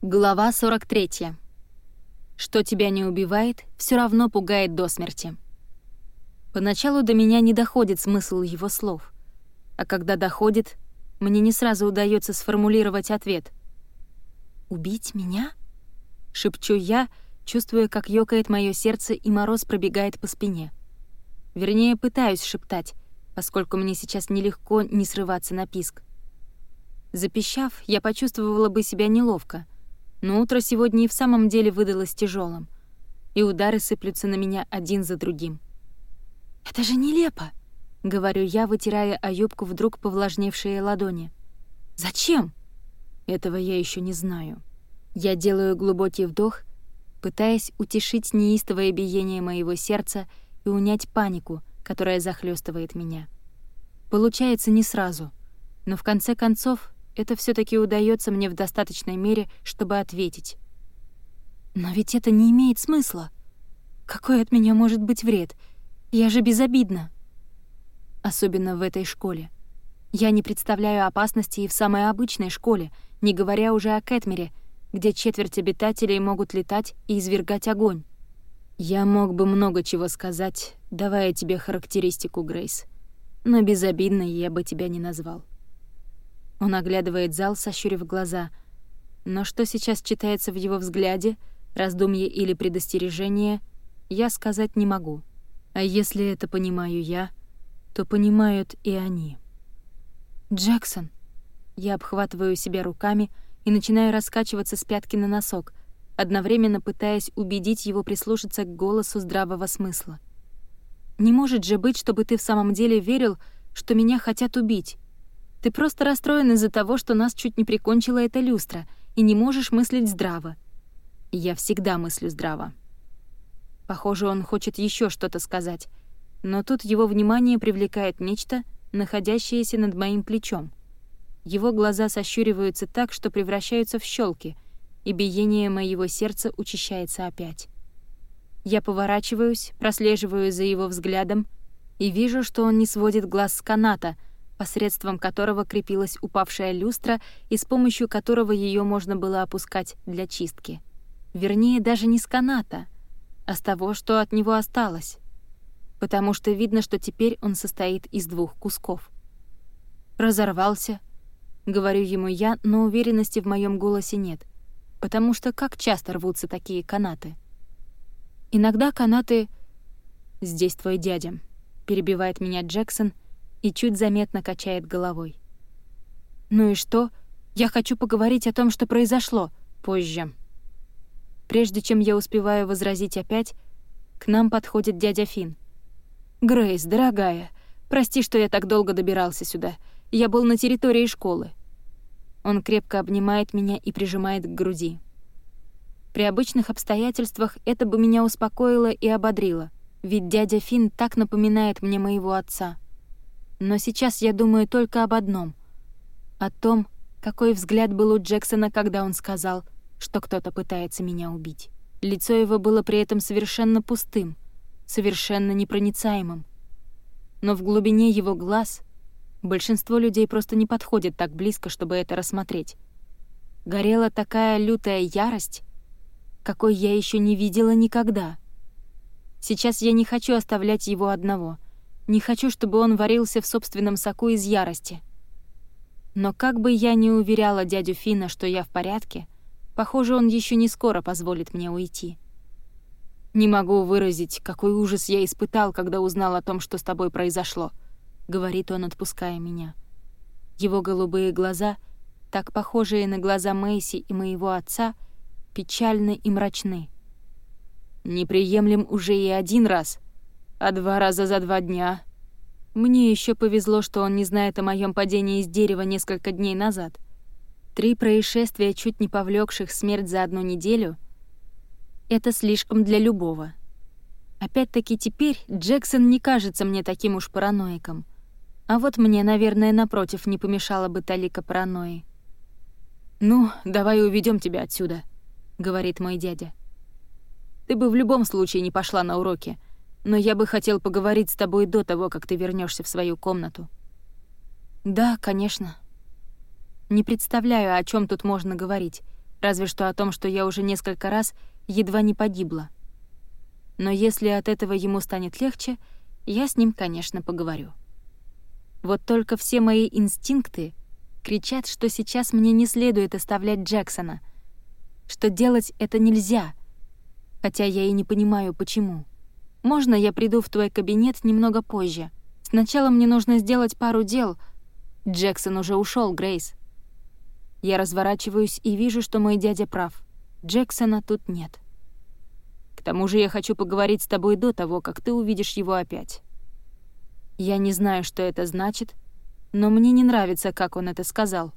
Глава 43. Что тебя не убивает, все равно пугает до смерти. Поначалу до меня не доходит смысл его слов, а когда доходит, мне не сразу удается сформулировать ответ. «Убить меня?» — шепчу я, чувствуя, как ёкает мое сердце и мороз пробегает по спине. Вернее, пытаюсь шептать, поскольку мне сейчас нелегко не срываться на писк. Запищав, я почувствовала бы себя неловко — но утро сегодня и в самом деле выдалось тяжелым, и удары сыплются на меня один за другим. «Это же нелепо!» — говорю я, вытирая о юбку вдруг повлажневшие ладони. «Зачем?» «Этого я еще не знаю». Я делаю глубокий вдох, пытаясь утешить неистовое биение моего сердца и унять панику, которая захлестывает меня. Получается не сразу, но в конце концов это все таки удается мне в достаточной мере, чтобы ответить. Но ведь это не имеет смысла. Какой от меня может быть вред? Я же безобидна. Особенно в этой школе. Я не представляю опасности и в самой обычной школе, не говоря уже о Кэтмере, где четверть обитателей могут летать и извергать огонь. Я мог бы много чего сказать, давая тебе характеристику, Грейс. Но безобидной я бы тебя не назвал. Он оглядывает зал, сощурив глаза. Но что сейчас читается в его взгляде, раздумье или предостережение, я сказать не могу. А если это понимаю я, то понимают и они. «Джексон!» Я обхватываю себя руками и начинаю раскачиваться с пятки на носок, одновременно пытаясь убедить его прислушаться к голосу здравого смысла. «Не может же быть, чтобы ты в самом деле верил, что меня хотят убить. Ты просто расстроен из-за того, что нас чуть не прикончила эта люстра, и не можешь мыслить здраво. Я всегда мыслю здраво. Похоже, он хочет еще что-то сказать, но тут его внимание привлекает нечто, находящееся над моим плечом. Его глаза сощуриваются так, что превращаются в щелки, и биение моего сердца учащается опять. Я поворачиваюсь, прослеживаю за его взглядом и вижу, что он не сводит глаз с каната — посредством которого крепилась упавшая люстра и с помощью которого ее можно было опускать для чистки. Вернее, даже не с каната, а с того, что от него осталось. Потому что видно, что теперь он состоит из двух кусков. «Разорвался», — говорю ему я, но уверенности в моем голосе нет, потому что как часто рвутся такие канаты? Иногда канаты... «Здесь твой дядя», — перебивает меня Джексон — и чуть заметно качает головой. «Ну и что? Я хочу поговорить о том, что произошло. Позже». Прежде чем я успеваю возразить опять, к нам подходит дядя Фин. «Грейс, дорогая, прости, что я так долго добирался сюда. Я был на территории школы». Он крепко обнимает меня и прижимает к груди. При обычных обстоятельствах это бы меня успокоило и ободрило, ведь дядя Фин так напоминает мне моего отца — но сейчас я думаю только об одном. О том, какой взгляд был у Джексона, когда он сказал, что кто-то пытается меня убить. Лицо его было при этом совершенно пустым, совершенно непроницаемым. Но в глубине его глаз большинство людей просто не подходит так близко, чтобы это рассмотреть. Горела такая лютая ярость, какой я еще не видела никогда. Сейчас я не хочу оставлять его одного — не хочу, чтобы он варился в собственном соку из ярости. Но как бы я ни уверяла дядю Фина, что я в порядке, похоже, он еще не скоро позволит мне уйти. «Не могу выразить, какой ужас я испытал, когда узнал о том, что с тобой произошло», — говорит он, отпуская меня. Его голубые глаза, так похожие на глаза Мэйси и моего отца, печальны и мрачны. «Неприемлем уже и один раз», а два раза за два дня. Мне еще повезло, что он не знает о моем падении из дерева несколько дней назад. Три происшествия, чуть не повлекших смерть за одну неделю — это слишком для любого. Опять-таки теперь Джексон не кажется мне таким уж параноиком. А вот мне, наверное, напротив, не помешала бы талика паранойи. «Ну, давай уведем тебя отсюда», — говорит мой дядя. «Ты бы в любом случае не пошла на уроки, но я бы хотел поговорить с тобой до того, как ты вернешься в свою комнату». «Да, конечно». Не представляю, о чем тут можно говорить. Разве что о том, что я уже несколько раз едва не погибла. Но если от этого ему станет легче, я с ним, конечно, поговорю. Вот только все мои инстинкты кричат, что сейчас мне не следует оставлять Джексона, что делать это нельзя, хотя я и не понимаю, почему. Можно я приду в твой кабинет немного позже? Сначала мне нужно сделать пару дел. Джексон уже ушел, Грейс. Я разворачиваюсь и вижу, что мой дядя прав. Джексона тут нет. К тому же я хочу поговорить с тобой до того, как ты увидишь его опять. Я не знаю, что это значит, но мне не нравится, как он это сказал.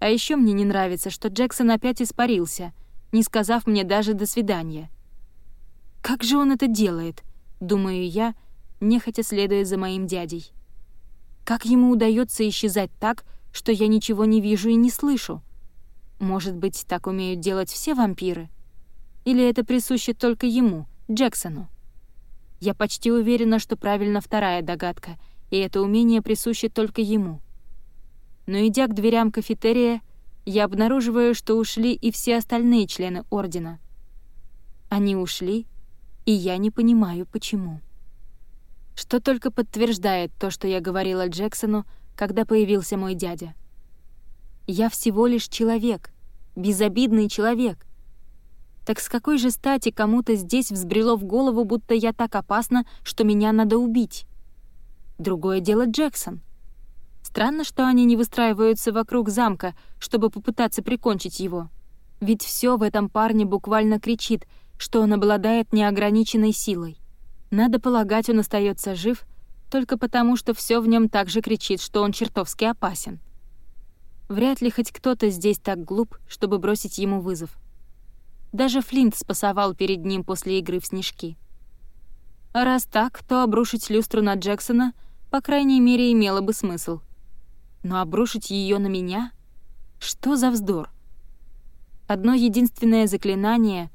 А еще мне не нравится, что Джексон опять испарился, не сказав мне даже «до свидания». Как же он это делает, думаю я, нехотя следуя за моим дядей. Как ему удается исчезать так, что я ничего не вижу и не слышу? Может быть, так умеют делать все вампиры? Или это присуще только ему, Джексону? Я почти уверена, что правильно вторая догадка, и это умение присуще только ему. Но идя к дверям кафетерия, я обнаруживаю, что ушли и все остальные члены Ордена. Они ушли, и я не понимаю, почему. Что только подтверждает то, что я говорила Джексону, когда появился мой дядя. Я всего лишь человек, безобидный человек. Так с какой же стати кому-то здесь взбрело в голову, будто я так опасна, что меня надо убить? Другое дело Джексон. Странно, что они не выстраиваются вокруг замка, чтобы попытаться прикончить его. Ведь все в этом парне буквально кричит — что он обладает неограниченной силой. Надо полагать, он остается жив только потому, что все в нем также кричит, что он чертовски опасен. Вряд ли хоть кто-то здесь так глуп, чтобы бросить ему вызов. Даже Флинт спасовал перед ним после игры в снежки. А раз так, то обрушить люстру на Джексона, по крайней мере, имело бы смысл. Но обрушить ее на меня? Что за вздор? Одно единственное заклинание,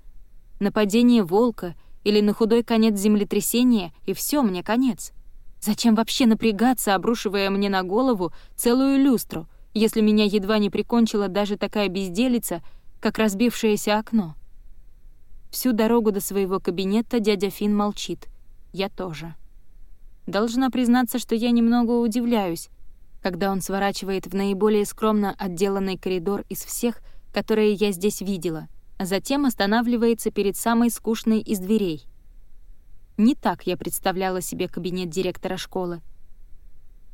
нападение волка или на худой конец землетрясения, и все, мне конец. Зачем вообще напрягаться, обрушивая мне на голову целую люстру, если меня едва не прикончила даже такая безделица, как разбившееся окно? Всю дорогу до своего кабинета дядя Фин молчит. Я тоже. Должна признаться, что я немного удивляюсь, когда он сворачивает в наиболее скромно отделанный коридор из всех, которые я здесь видела — затем останавливается перед самой скучной из дверей. Не так я представляла себе кабинет директора школы.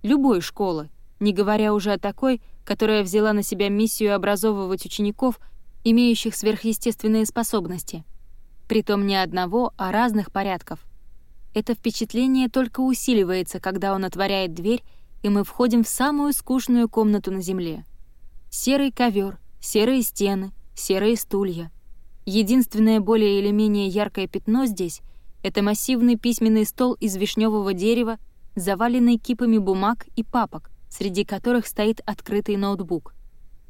Любой школы, не говоря уже о такой, которая взяла на себя миссию образовывать учеников, имеющих сверхъестественные способности. Притом не одного, а разных порядков. Это впечатление только усиливается, когда он отворяет дверь, и мы входим в самую скучную комнату на Земле. Серый ковер, серые стены, серые стулья — Единственное более или менее яркое пятно здесь — это массивный письменный стол из вишневого дерева, заваленный кипами бумаг и папок, среди которых стоит открытый ноутбук.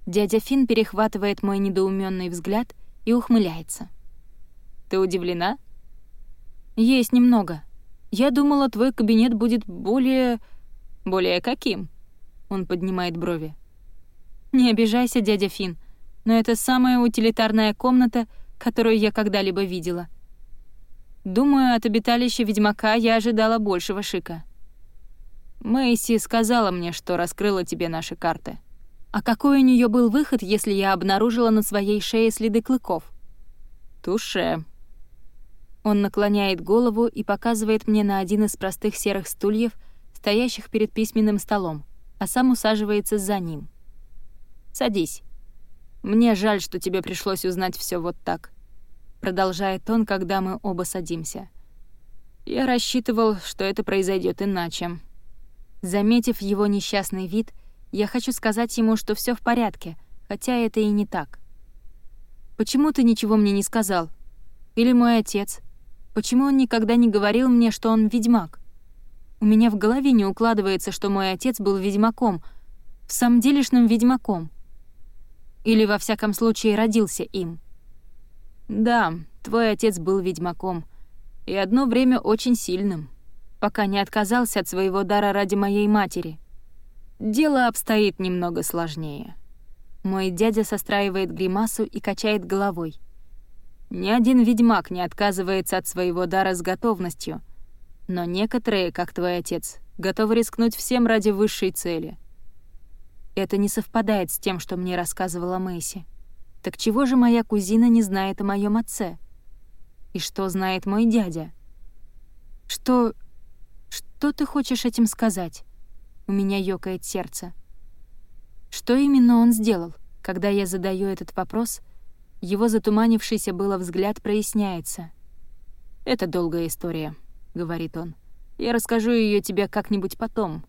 Дядя Фин перехватывает мой недоуменный взгляд и ухмыляется. «Ты удивлена?» «Есть немного. Я думала, твой кабинет будет более... более каким?» Он поднимает брови. «Не обижайся, дядя Фин, но это самая утилитарная комната, которую я когда-либо видела. Думаю, от обиталища ведьмака я ожидала большего шика. Мэйси сказала мне, что раскрыла тебе наши карты. А какой у нее был выход, если я обнаружила на своей шее следы клыков? Туше. Он наклоняет голову и показывает мне на один из простых серых стульев, стоящих перед письменным столом, а сам усаживается за ним. «Садись». «Мне жаль, что тебе пришлось узнать все вот так», — продолжает он, когда мы оба садимся. «Я рассчитывал, что это произойдет иначе». Заметив его несчастный вид, я хочу сказать ему, что все в порядке, хотя это и не так. «Почему ты ничего мне не сказал? Или мой отец? Почему он никогда не говорил мне, что он ведьмак? У меня в голове не укладывается, что мой отец был ведьмаком, в самом делешным ведьмаком» или, во всяком случае, родился им. Да, твой отец был ведьмаком, и одно время очень сильным, пока не отказался от своего дара ради моей матери. Дело обстоит немного сложнее. Мой дядя состраивает гримасу и качает головой. Ни один ведьмак не отказывается от своего дара с готовностью. Но некоторые, как твой отец, готовы рискнуть всем ради высшей цели. Это не совпадает с тем, что мне рассказывала Мэйси. Так чего же моя кузина не знает о моем отце? И что знает мой дядя? Что... Что ты хочешь этим сказать? У меня ёкает сердце. Что именно он сделал? Когда я задаю этот вопрос, его затуманившийся было взгляд проясняется. «Это долгая история», — говорит он. «Я расскажу ее тебе как-нибудь потом,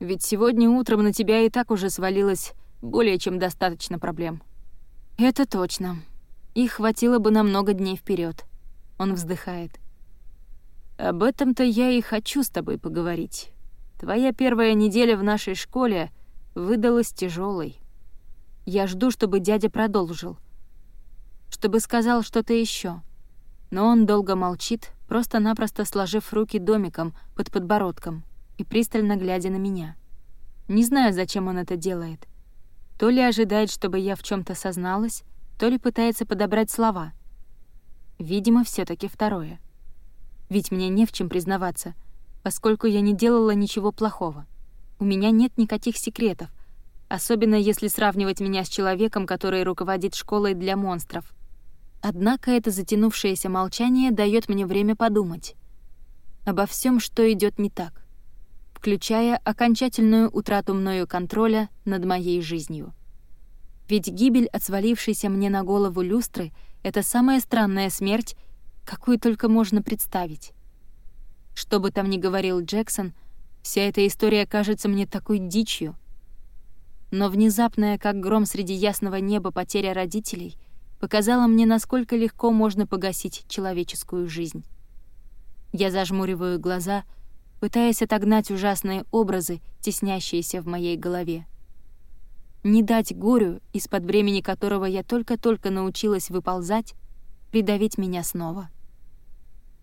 ведь сегодня утром на тебя и так уже свалилось более чем достаточно проблем». «Это точно. Их хватило бы на много дней вперед. Он вздыхает. «Об этом-то я и хочу с тобой поговорить. Твоя первая неделя в нашей школе выдалась тяжелой. Я жду, чтобы дядя продолжил. Чтобы сказал что-то еще. Но он долго молчит, просто-напросто сложив руки домиком под подбородком и пристально глядя на меня. Не знаю, зачем он это делает. То ли ожидает, чтобы я в чем то созналась, то ли пытается подобрать слова. Видимо, все таки второе. Ведь мне не в чем признаваться, поскольку я не делала ничего плохого. У меня нет никаких секретов, особенно если сравнивать меня с человеком, который руководит школой для монстров. Однако это затянувшееся молчание дает мне время подумать обо всем, что идет не так включая окончательную утрату мною контроля над моей жизнью. Ведь гибель от свалившейся мне на голову люстры — это самая странная смерть, какую только можно представить. Что бы там ни говорил Джексон, вся эта история кажется мне такой дичью. Но внезапная, как гром среди ясного неба, потеря родителей показала мне, насколько легко можно погасить человеческую жизнь. Я зажмуриваю глаза — пытаясь отогнать ужасные образы, теснящиеся в моей голове. Не дать горю, из-под времени которого я только-только научилась выползать, придавить меня снова.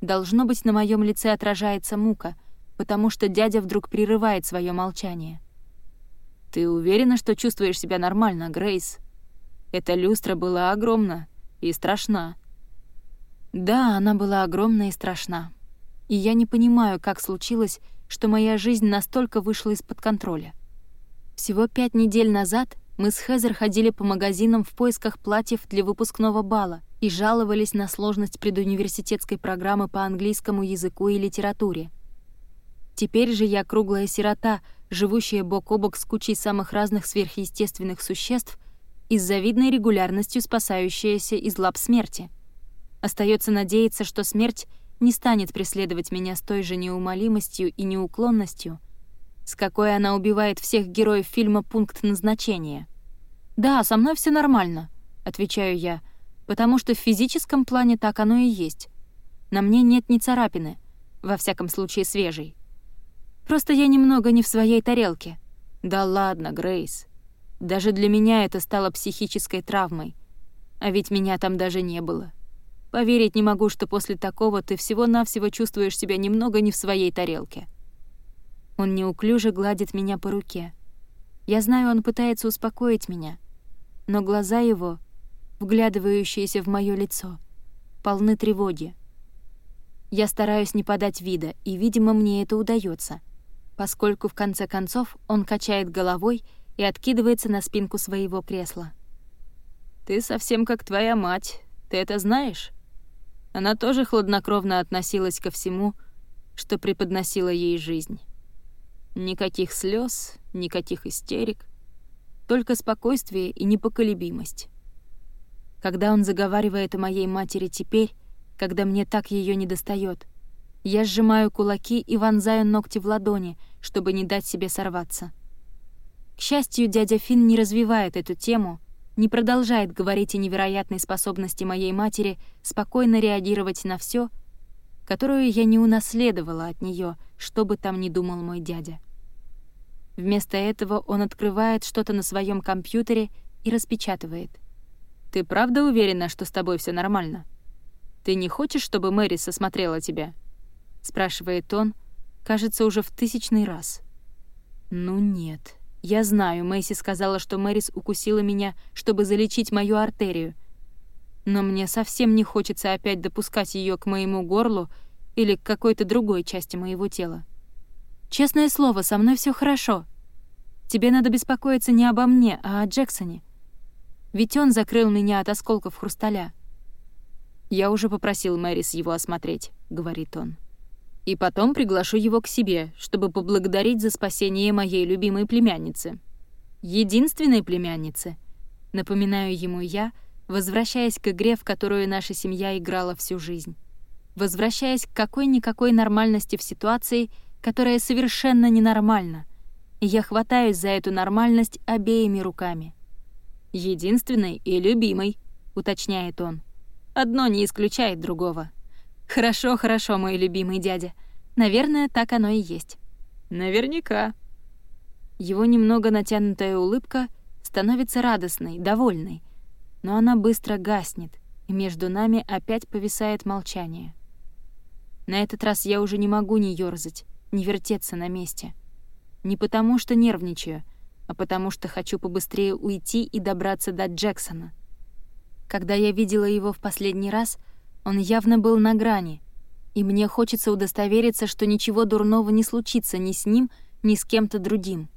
Должно быть, на моем лице отражается мука, потому что дядя вдруг прерывает свое молчание. «Ты уверена, что чувствуешь себя нормально, Грейс? Эта люстра была огромна и страшна». Да, она была огромна и страшна и я не понимаю, как случилось, что моя жизнь настолько вышла из-под контроля. Всего пять недель назад мы с Хезер ходили по магазинам в поисках платьев для выпускного бала и жаловались на сложность предуниверситетской программы по английскому языку и литературе. Теперь же я круглая сирота, живущая бок о бок с кучей самых разных сверхъестественных существ и с завидной регулярностью спасающаяся из лап смерти. Остается надеяться, что смерть не станет преследовать меня с той же неумолимостью и неуклонностью, с какой она убивает всех героев фильма «Пункт назначения». «Да, со мной все нормально», — отвечаю я, потому что в физическом плане так оно и есть. На мне нет ни царапины, во всяком случае свежей. Просто я немного не в своей тарелке. Да ладно, Грейс. Даже для меня это стало психической травмой. А ведь меня там даже не было. Поверить не могу, что после такого ты всего-навсего чувствуешь себя немного не в своей тарелке. Он неуклюже гладит меня по руке. Я знаю, он пытается успокоить меня, но глаза его, вглядывающиеся в моё лицо, полны тревоги. Я стараюсь не подать вида, и, видимо, мне это удается, поскольку в конце концов он качает головой и откидывается на спинку своего кресла. «Ты совсем как твоя мать, ты это знаешь?» Она тоже хладнокровно относилась ко всему, что преподносила ей жизнь. Никаких слез, никаких истерик, только спокойствие и непоколебимость. Когда он заговаривает о моей матери теперь, когда мне так ее не достает, я сжимаю кулаки и вонзаю ногти в ладони, чтобы не дать себе сорваться. К счастью, дядя Финн не развивает эту тему, не продолжает говорить о невероятной способности моей матери спокойно реагировать на все, которую я не унаследовала от нее, что бы там ни думал мой дядя. Вместо этого он открывает что-то на своем компьютере и распечатывает. «Ты правда уверена, что с тобой все нормально? Ты не хочешь, чтобы Мэри осмотрела тебя?» — спрашивает он, кажется, уже в тысячный раз. «Ну нет, Я знаю, Мэйси сказала, что Мэрис укусила меня, чтобы залечить мою артерию. Но мне совсем не хочется опять допускать ее к моему горлу или к какой-то другой части моего тела. Честное слово, со мной все хорошо. Тебе надо беспокоиться не обо мне, а о Джексоне. Ведь он закрыл меня от осколков хрусталя. «Я уже попросил Мэрис его осмотреть», — говорит он. «И потом приглашу его к себе, чтобы поблагодарить за спасение моей любимой племянницы. Единственной племянницы», — напоминаю ему я, возвращаясь к игре, в которую наша семья играла всю жизнь. Возвращаясь к какой-никакой нормальности в ситуации, которая совершенно ненормальна. Я хватаюсь за эту нормальность обеими руками. «Единственной и любимой», — уточняет он. Одно не исключает другого. Хорошо, хорошо, мой любимый дядя. Наверное, так оно и есть. Наверняка. Его немного натянутая улыбка становится радостной, довольной, но она быстро гаснет, и между нами опять повисает молчание. На этот раз я уже не могу ни ёрзать, ни вертеться на месте. Не потому что нервничаю, а потому что хочу побыстрее уйти и добраться до Джексона — когда я видела его в последний раз, он явно был на грани, и мне хочется удостовериться, что ничего дурного не случится ни с ним, ни с кем-то другим.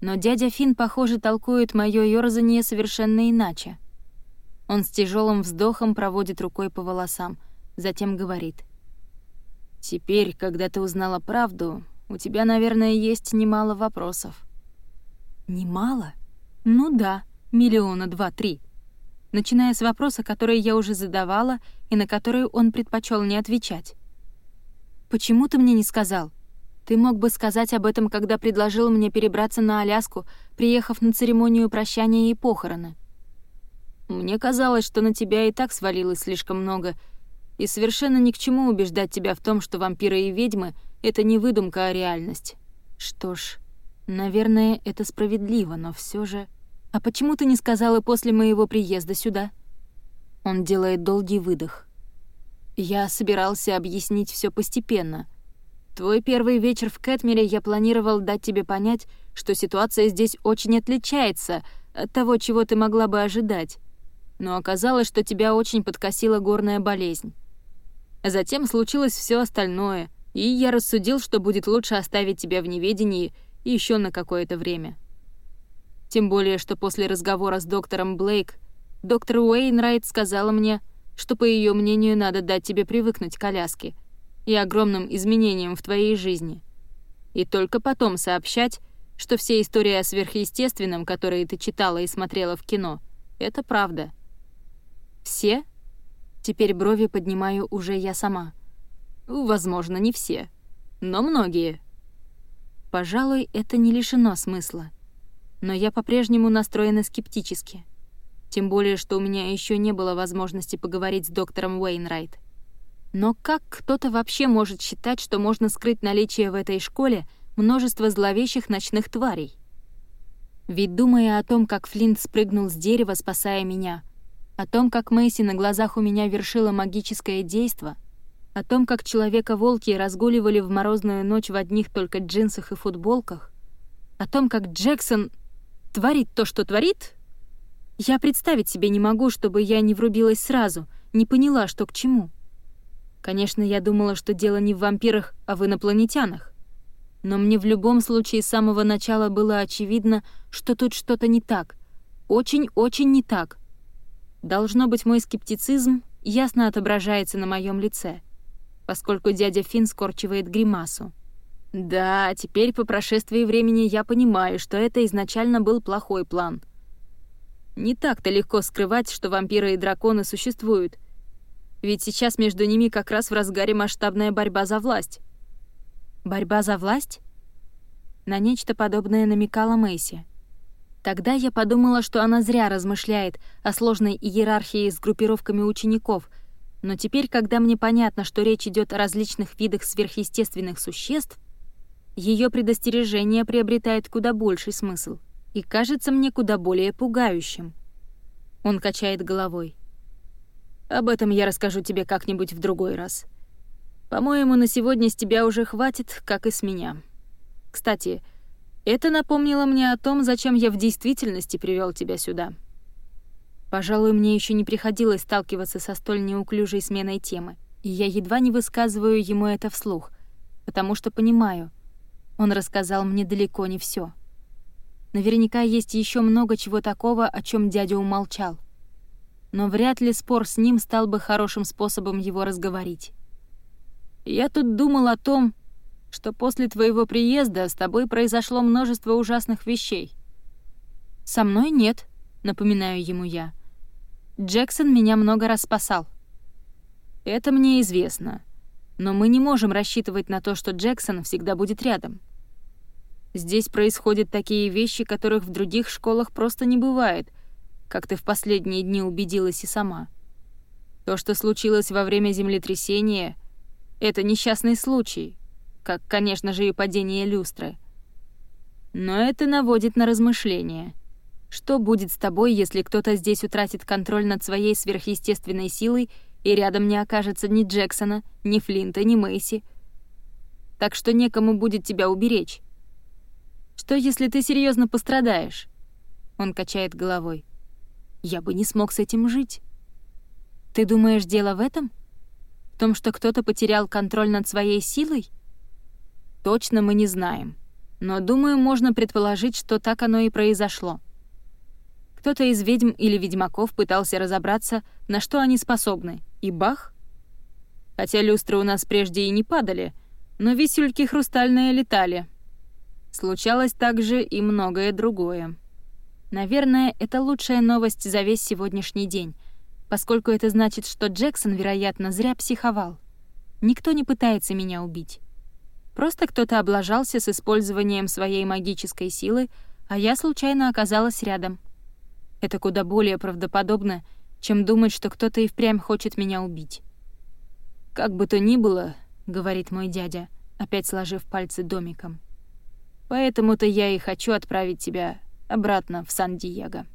Но дядя Фин, похоже, толкует моё ёрзание совершенно иначе. Он с тяжелым вздохом проводит рукой по волосам, затем говорит. «Теперь, когда ты узнала правду, у тебя, наверное, есть немало вопросов». «Немало? Ну да, миллиона два-три» начиная с вопроса, который я уже задавала и на который он предпочел не отвечать. «Почему ты мне не сказал? Ты мог бы сказать об этом, когда предложил мне перебраться на Аляску, приехав на церемонию прощания и похороны. Мне казалось, что на тебя и так свалилось слишком много, и совершенно ни к чему убеждать тебя в том, что вампиры и ведьмы — это не выдумка, а реальность. Что ж, наверное, это справедливо, но все же... «А почему ты не сказала после моего приезда сюда?» Он делает долгий выдох. «Я собирался объяснить все постепенно. Твой первый вечер в Кэтмере я планировал дать тебе понять, что ситуация здесь очень отличается от того, чего ты могла бы ожидать. Но оказалось, что тебя очень подкосила горная болезнь. Затем случилось все остальное, и я рассудил, что будет лучше оставить тебя в неведении еще на какое-то время». Тем более, что после разговора с доктором Блейк доктор Уэйнрайт сказала мне, что, по ее мнению, надо дать тебе привыкнуть к коляске и огромным изменениям в твоей жизни. И только потом сообщать, что все истории о сверхъестественном, которые ты читала и смотрела в кино, это правда. Все? Теперь брови поднимаю уже я сама. Возможно, не все, но многие. Пожалуй, это не лишено смысла но я по-прежнему настроена скептически. Тем более, что у меня еще не было возможности поговорить с доктором Уэйнрайт. Но как кто-то вообще может считать, что можно скрыть наличие в этой школе множество зловещих ночных тварей? Ведь думая о том, как Флинт спрыгнул с дерева, спасая меня, о том, как Мэйси на глазах у меня вершила магическое действо, о том, как Человека-волки разгуливали в морозную ночь в одних только джинсах и футболках, о том, как Джексон творит то, что творит? Я представить себе не могу, чтобы я не врубилась сразу, не поняла, что к чему. Конечно, я думала, что дело не в вампирах, а в инопланетянах. Но мне в любом случае с самого начала было очевидно, что тут что-то не так. Очень-очень не так. Должно быть, мой скептицизм ясно отображается на моем лице, поскольку дядя Финн скорчивает гримасу. Да, теперь по прошествии времени я понимаю, что это изначально был плохой план. Не так-то легко скрывать, что вампиры и драконы существуют. Ведь сейчас между ними как раз в разгаре масштабная борьба за власть. Борьба за власть? На нечто подобное намекала Мэйси. Тогда я подумала, что она зря размышляет о сложной иерархии с группировками учеников, но теперь, когда мне понятно, что речь идет о различных видах сверхъестественных существ, ее предостережение приобретает куда больший смысл и кажется мне куда более пугающим. Он качает головой. Об этом я расскажу тебе как-нибудь в другой раз. По-моему, на сегодня с тебя уже хватит, как и с меня. Кстати, Это напомнило мне о том, зачем я в действительности привел тебя сюда. Пожалуй, мне еще не приходилось сталкиваться со столь неуклюжей сменой темы, и я едва не высказываю ему это вслух, потому что понимаю, он рассказал мне далеко не все. Наверняка есть еще много чего такого, о чем дядя умолчал. Но вряд ли спор с ним стал бы хорошим способом его разговорить. Я тут думал о том, что после твоего приезда с тобой произошло множество ужасных вещей. Со мной нет, напоминаю ему я. Джексон меня много раз спасал. Это мне известно, но мы не можем рассчитывать на то, что Джексон всегда будет рядом. Здесь происходят такие вещи, которых в других школах просто не бывает, как ты в последние дни убедилась и сама. То, что случилось во время землетрясения, это несчастный случай, как, конечно же, и падение люстры. Но это наводит на размышления — что будет с тобой, если кто-то здесь утратит контроль над своей сверхъестественной силой и рядом не окажется ни Джексона, ни Флинта, ни Мэйси? Так что некому будет тебя уберечь. Что, если ты серьезно пострадаешь? Он качает головой. Я бы не смог с этим жить. Ты думаешь, дело в этом? В том, что кто-то потерял контроль над своей силой? Точно мы не знаем. Но, думаю, можно предположить, что так оно и произошло. Кто-то из ведьм или ведьмаков пытался разобраться, на что они способны, и бах! Хотя люстры у нас прежде и не падали, но висюльки хрустальные летали. Случалось также и многое другое. Наверное, это лучшая новость за весь сегодняшний день, поскольку это значит, что Джексон, вероятно, зря психовал. Никто не пытается меня убить. Просто кто-то облажался с использованием своей магической силы, а я случайно оказалась рядом — это куда более правдоподобно, чем думать, что кто-то и впрямь хочет меня убить. «Как бы то ни было», — говорит мой дядя, опять сложив пальцы домиком, «поэтому-то я и хочу отправить тебя обратно в Сан-Диего».